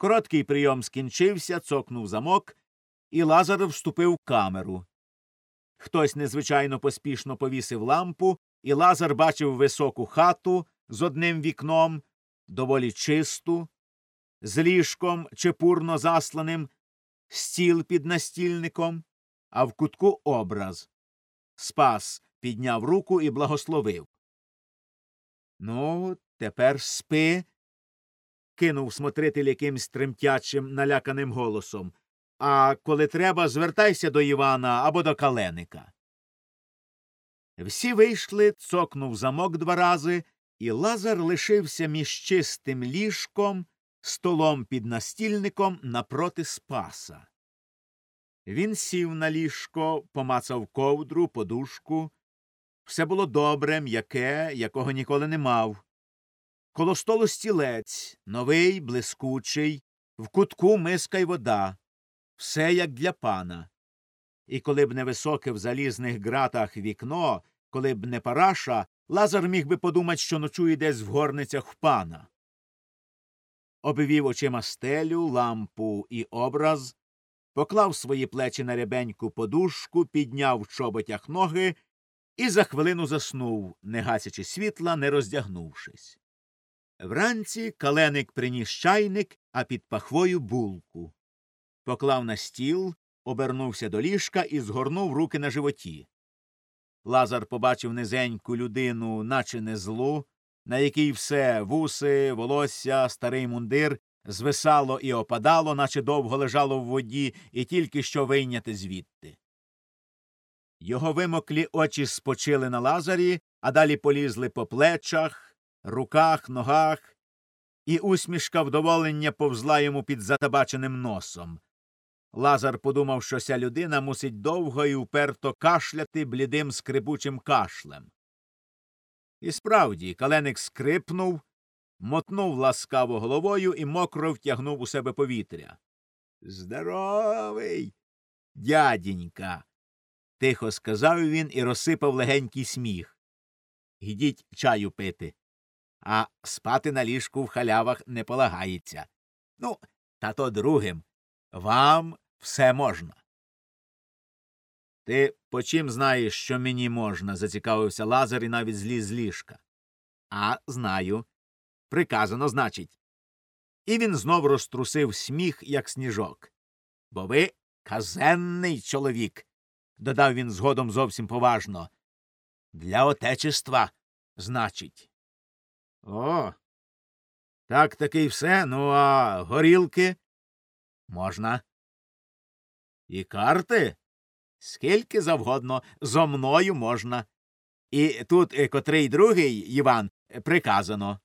Короткий прийом скінчився, цокнув замок, і Лазар вступив в камеру. Хтось незвичайно поспішно повісив лампу, і Лазар бачив високу хату з одним вікном, доволі чисту, з ліжком чепурно засланим, стіл під настільником, а в кутку образ. Спас підняв руку і благословив. Ну, тепер спи. Кинув смотритель якимсь тремтячим, наляканим голосом. А коли треба, звертайся до Івана або до каленика. Всі вийшли, цокнув замок два рази, і Лазар лишився між чистим ліжком, столом під настільником напроти спаса. Він сів на ліжко, помацав ковдру, подушку. Все було добре, м'яке, якого ніколи не мав. Коло столу стілець, новий, блискучий, в кутку миска й вода. Все як для пана. І коли б не високе в залізних ґратах вікно, коли б не параша, Лазар міг би подумати, що ночує десь в горницях в пана. Обвів очима стелю, лампу і образ, поклав свої плечі на рябеньку подушку, підняв в чоботях ноги і за хвилину заснув, не гасячи світла, не роздягнувшись. Вранці каленик приніс чайник, а під пахвою булку. Поклав на стіл, обернувся до ліжка і згорнув руки на животі. Лазар побачив низеньку людину, наче не злу, на якій все вуси, волосся, старий мундир звисало і опадало, наче довго лежало в воді, і тільки що вийняте звідти. Його вимоклі очі спочили на лазарі, а далі полізли по плечах, руках, ногах, і усмішка вдоволення повзла йому під затабаченим носом. Лазар подумав, що ця людина мусить довго і уперто кашляти блідим скрипучим кашлем. І справді, каленик скрипнув, мотнув ласкаво головою і мокро втягнув у себе повітря. Здоровий, дядінька. тихо сказав він і розсипав легенький сміх. Гідіть чаю пити. А спати на ліжку в халявах не полагається. Ну, та то другим. Вам все можна. Ти по чим знаєш, що мені можна? зацікавився Лазар і навіть зліз з ліжка. А знаю. Приказано, значить. І він знов розтрусив сміх, як сніжок. Бо ви казенний чоловік, додав він згодом зовсім поважно. Для отечества, значить. О. Так таки й все. Ну, а горілки можна. І карти? Скільки завгодно, зо мною можна. І тут котрий другий, Іван, приказано.